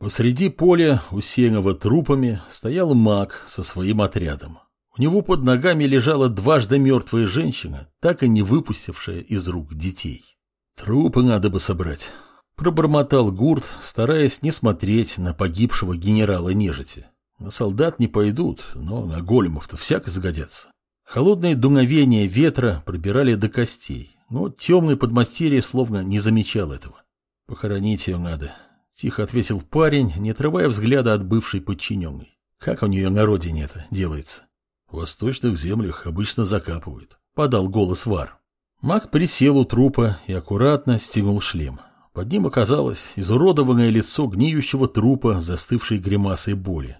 Посреди поля, усеянного трупами, стоял маг со своим отрядом. У него под ногами лежала дважды мертвая женщина, так и не выпустившая из рук детей. Трупы надо бы собрать. Пробормотал Гурт, стараясь не смотреть на погибшего генерала нежити. На солдат не пойдут, но на големов-то всяко загодятся. Холодные дуновения ветра пробирали до костей, но темный подмастерье словно не замечал этого. Похоронить ее надо, Тихо ответил парень, не отрывая взгляда от бывшей подчиненной. Как у нее на родине это делается? В восточных землях обычно закапывают. Подал голос Вар. Маг присел у трупа и аккуратно стянул шлем. Под ним оказалось изуродованное лицо гниющего трупа, застывшей гримасой боли.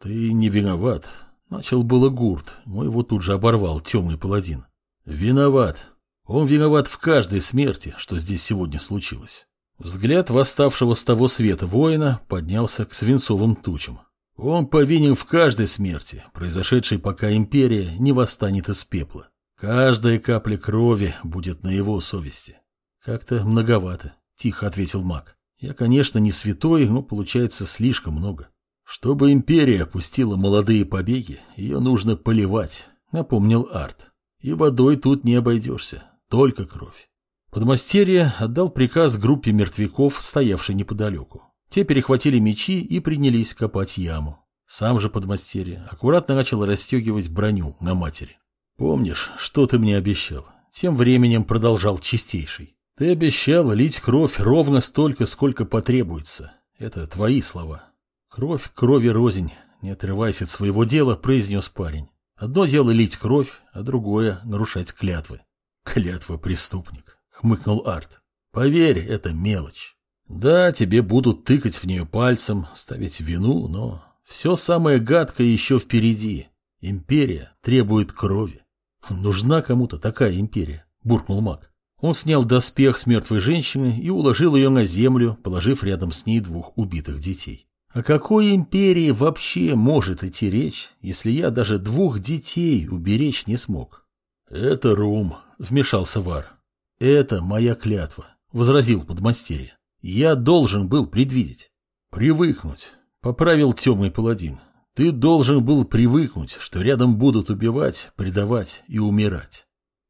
«Ты не виноват», — начал было Гурт, но его тут же оборвал темный паладин. «Виноват. Он виноват в каждой смерти, что здесь сегодня случилось. Взгляд восставшего с того света воина поднялся к свинцовым тучам. Он повинен в каждой смерти, произошедшей, пока империя не восстанет из пепла. Каждая капля крови будет на его совести. Как-то многовато, тихо ответил маг. Я, конечно, не святой, но получается слишком много. Чтобы империя опустила молодые побеги, ее нужно поливать, напомнил Арт. И водой тут не обойдешься, только кровь. Подмастерье отдал приказ группе мертвяков, стоявшей неподалеку. Те перехватили мечи и принялись копать яму. Сам же подмастерье аккуратно начал расстегивать броню на матери. «Помнишь, что ты мне обещал?» Тем временем продолжал чистейший. «Ты обещал лить кровь ровно столько, сколько потребуется. Это твои слова». «Кровь крови рознь», не отрываясь от своего дела, произнес парень. «Одно дело лить кровь, а другое — нарушать клятвы». «Клятва преступник хмыкнул Арт. Поверь, это мелочь. Да, тебе будут тыкать в нее пальцем, ставить вину, но все самое гадкое еще впереди. Империя требует крови. Нужна кому-то такая империя, буркнул маг. Он снял доспех с мертвой женщины и уложил ее на землю, положив рядом с ней двух убитых детей. О какой империи вообще может идти речь, если я даже двух детей уберечь не смог? Это Рум, вмешался Вар. «Это моя клятва», — возразил подмастерье. «Я должен был предвидеть». «Привыкнуть», — поправил темный паладин. «Ты должен был привыкнуть, что рядом будут убивать, предавать и умирать».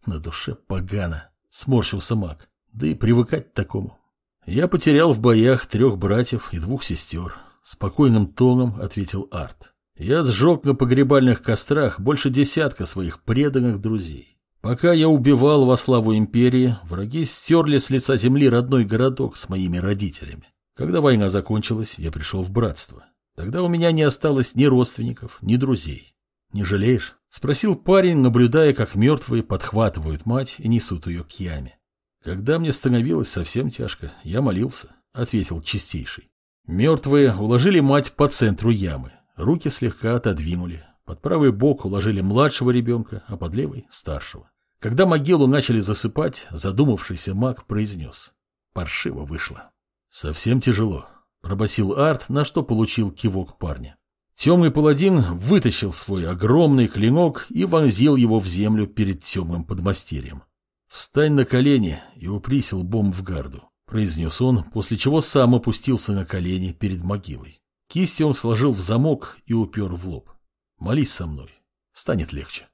На душе погано, — сморщился маг. Да и привыкать к такому. Я потерял в боях трех братьев и двух сестер. Спокойным тоном ответил Арт. Я сжег на погребальных кострах больше десятка своих преданных друзей. Пока я убивал во славу империи, враги стерли с лица земли родной городок с моими родителями. Когда война закончилась, я пришел в братство. Тогда у меня не осталось ни родственников, ни друзей. «Не жалеешь?» — спросил парень, наблюдая, как мертвые подхватывают мать и несут ее к яме. «Когда мне становилось совсем тяжко, я молился», — ответил чистейший. Мертвые уложили мать по центру ямы, руки слегка отодвинули, под правый бок уложили младшего ребенка, а под левый – старшего. Когда могилу начали засыпать, задумавшийся маг произнес. Паршиво вышло. Совсем тяжело. Пробасил Арт, на что получил кивок парня. Темный паладин вытащил свой огромный клинок и вонзил его в землю перед темным подмастерьем. «Встань на колени и упрись лбом в гарду», — произнес он, после чего сам опустился на колени перед могилой. Кисти он сложил в замок и упер в лоб. Молись со мной. Станет легче.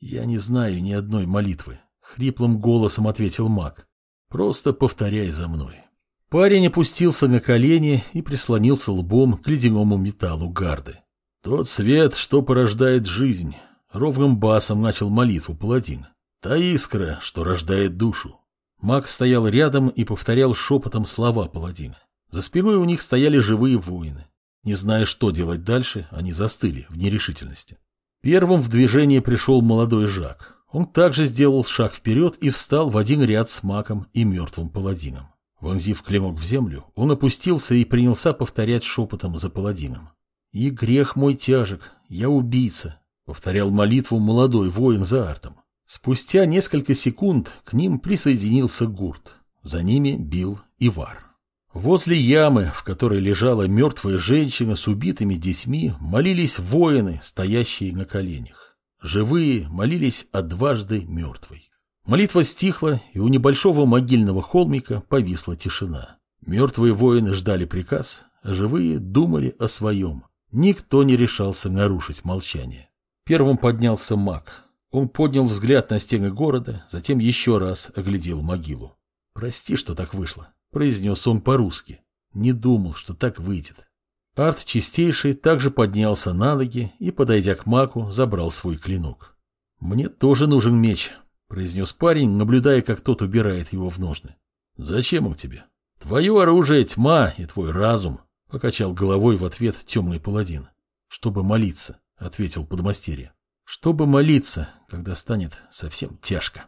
Я не знаю ни одной молитвы. Хриплым голосом ответил маг. Просто повторяй за мной. Парень опустился на колени и прислонился лбом к ледяному металлу гарды. Тот свет, что порождает жизнь. Ровным басом начал молитву паладин. Та искра, что рождает душу. Маг стоял рядом и повторял шепотом слова паладина. За спиной у них стояли живые воины. Не зная, что делать дальше, они застыли в нерешительности. Первым в движение пришел молодой Жак. Он также сделал шаг вперед и встал в один ряд с маком и мертвым паладином. Вонзив клинок в землю, он опустился и принялся повторять шепотом за паладином. «И грех мой тяжек, я убийца», — повторял молитву молодой воин за артом. Спустя несколько секунд к ним присоединился Гурт. За ними бил Ивар. Возле ямы, в которой лежала мертвая женщина с убитыми детьми, молились воины, стоящие на коленях. Живые молились о дважды мертвой. Молитва стихла, и у небольшого могильного холмика повисла тишина. Мертвые воины ждали приказ, а живые думали о своем. Никто не решался нарушить молчание. Первым поднялся маг. Он поднял взгляд на стены города, затем еще раз оглядел могилу. «Прости, что так вышло», — произнес он по-русски. Не думал, что так выйдет. Арт Чистейший также поднялся на ноги и, подойдя к маку, забрал свой клинок. «Мне тоже нужен меч», — произнес парень, наблюдая, как тот убирает его в ножны. «Зачем он тебе?» «Твое оружие — тьма и твой разум», — покачал головой в ответ темный паладин. «Чтобы молиться», — ответил подмастерье. «Чтобы молиться, когда станет совсем тяжко».